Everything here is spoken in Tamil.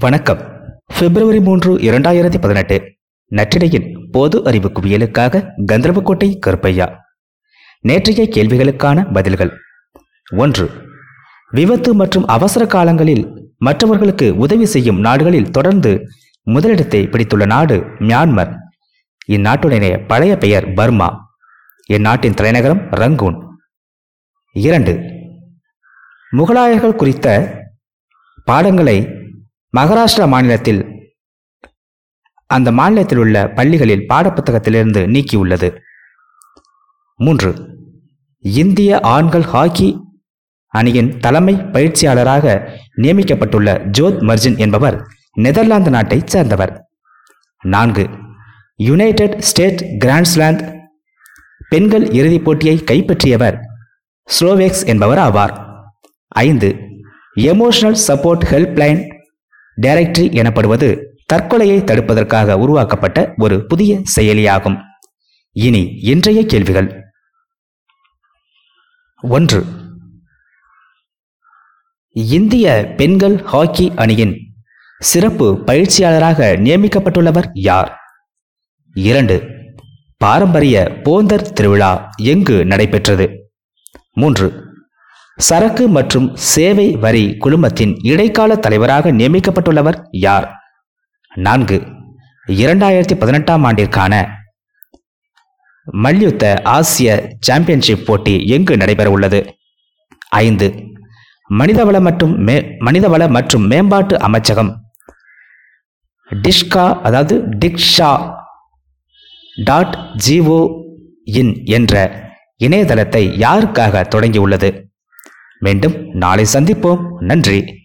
வணக்கம். பிப்ரவரி மூன்று இரண்டாயிரத்தி பதினெட்டு. நற்றிடையின் பொது அறிவு குவியலுக்காக கந்தர்வக்கோட்டை கருப்பையா. நேற்றைய கேள்விகளுக்கான பதில்கள். ஒன்று விபத்து மற்றும் அவசர காலங்களில் மற்றவர்களுக்கு உதவி செய்யும் நாடுகளில் தொடர்ந்து முதலிடத்தை பிடித்துள்ள நாடு மியான்மர். இந்நாட்டுடைய பழைய பெயர் பர்மா. இந்நாட்டின் தலைநகரம் ரங்கூன். இரண்டு முகலாயர்கள் குறித்த பாடங்களை மகாராஷ்டிரா மாநிலத்தில் அந்த மாநிலத்தில் உள்ள பள்ளிகளில் பாடப்புத்தகத்திலிருந்து நீக்கியுள்ளது. மூன்று. இந்திய ஆண்கள் ஹாக்கி அணியின் தலைமை பயிற்சியாளராக நியமிக்கப்பட்டுள்ள ஜோத் மர்ஜின் என்பவர் நெதர்லாந்து நாட்டைச் சேர்ந்தவர். நான்கு. யுனைடெட் ஸ்டேட் கிராண்ட்ஸ்லாந்து பெண்கள் இறுதிப் போட்டியை கைப்பற்றியவர் ஸ்லோவேக்ஸ் என்பவர் ஆவார். ஐந்து. எமோஷனல் சப்போர்ட் ஹெல்ப்லைன் டைரக்டரி எனப்படுவது தற்கொலையை தடுப்பதற்காக உருவாக்கப்பட்ட ஒரு புதிய செயலியாகும். இனி இன்றைய கேள்விகள். ஒன்று. இந்திய பெண்கள் ஹாக்கி அணியின் சிறப்பு பயிற்சியாளராக நியமிக்கப்பட்டுள்ளவர் யார்? இரண்டு. பாரம்பரிய போந்தர் திருவிழா எங்கு நடைபெற்றது? மூன்று. சரக்கு மற்றும் சேவை வரி குழுமத்தின் இடைக்கால தலைவராக நியமிக்கப்பட்டுள்ளவர் யார்? நான்கு. இரண்டாயிரத்தி பதினெட்டாம் ஆண்டிற்கான மல்யுத்த ஆசிய சாம்பியன்ஷிப் போட்டி எங்கு நடைபெற உள்ளது ஐந்து. மனிதவள மற்றும் மே மனிதவள மற்றும் மேம்பாட்டு அமைச்சகம் டிஷ்கா அதாவது டிக்ஷா டாட் ஜிஓ இன் என்ற இணையதளத்தை யாருக்காக தொடங்கியுள்ளது? மீண்டும் நாளை சந்திப்போம். நன்றி.